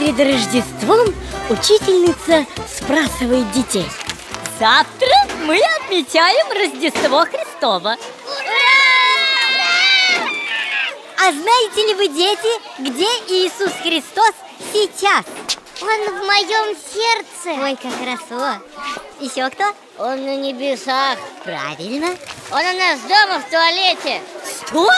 Рождеством учительница спрашивает детей. Завтра мы отмечаем Рождество Христово А знаете ли вы, дети, где Иисус Христос сейчас? Он в моем сердце. Ой, как хорошо. Еще кто? Он на небесах. Правильно. Он у нас дома в туалете. Что?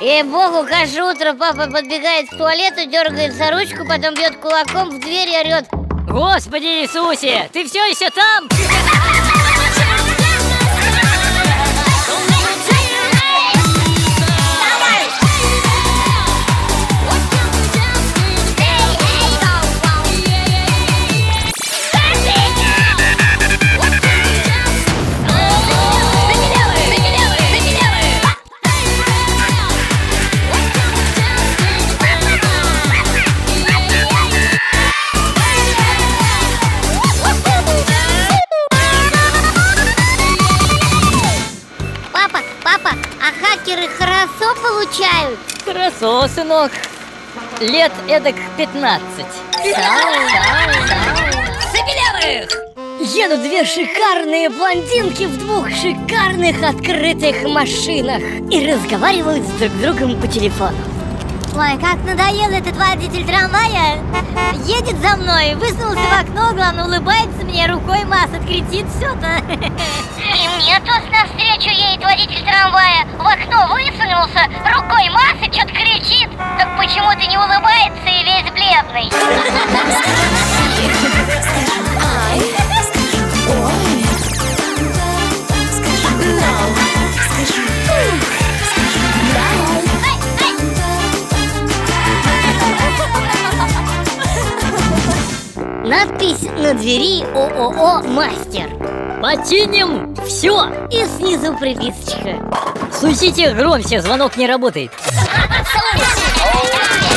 И богу, каждое утро папа подбегает к туалету, дергает за ручку, потом бьет кулаком в дверь и орет Господи Иисусе, ты все еще там? А хакеры хорошо получают? Хорошо, сынок. Лет эдак 15 Забелевых! Едут две шикарные блондинки в двух шикарных открытых машинах И разговаривают с друг другом по телефону. Ой, как надоел этот водитель трамвая! Едет за мной, высунулся в окно, главное улыбается мне, рукой машет, кричит что-то И мне водитель трамвая В окно высунулся, рукой масса, что-то кричит Так почему ты не улыбается и весь бледный? Надпись на двери ООО «Мастер» Починим! Все И снизу приписочка Слушайте громче, звонок не работает!